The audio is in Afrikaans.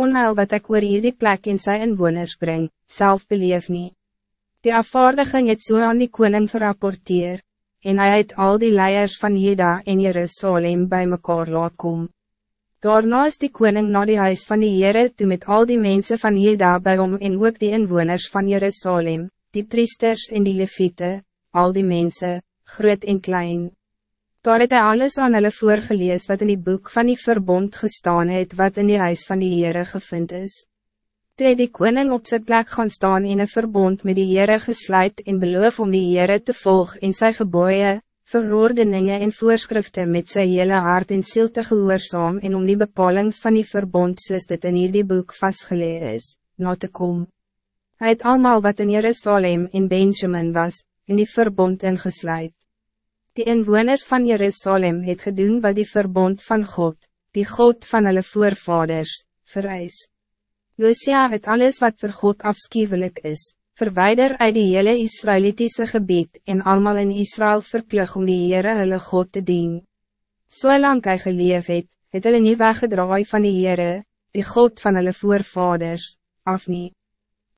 onheil wat ik oor hierdie plek in sy inwoners breng, self beleef nie. Die afvaardiging het so aan die koning gerapporteer, en hij het al die leiers van Juda en Jerusalem bij mekaar laat kom. Daarna is die koning na die huis van die Heere toe met al die mensen van Juda bij hom en ook die inwoners van Jerusalem, die priesters en die leviete, al die mensen, groot en klein. Daar het hy alles aan hulle voorgelees wat in die boek van die verbond gestaan het wat in die huis van die Heere gevind is. Toe het die koning op zijn plek gaan staan in een verbond met die Heere gesluit en beloof om die Heere te volgen in zijn geboeien, verordeningen en voorschriften met zijn hele hart en ziel te gehoorzaam en om die bepalings van die verbond soos dit in hierdie boek vastgeleerd is, na te kom. Hij het allemaal wat in Jerusalem in Benjamin was, in die verbond ingesluit. Die inwoners van Jerusalem het gedoen wat die verbond van God, die God van hulle voorvaders, vereis. Josia het alles wat voor God afschuwelijk is, verwijder uit die hele Israëlitische gebied en allemaal in Israël verplug om die Heere hulle God te dien. So hy geleef het, het hulle nie weggedraai van die Heere, die God van hulle voorvaders, af niet.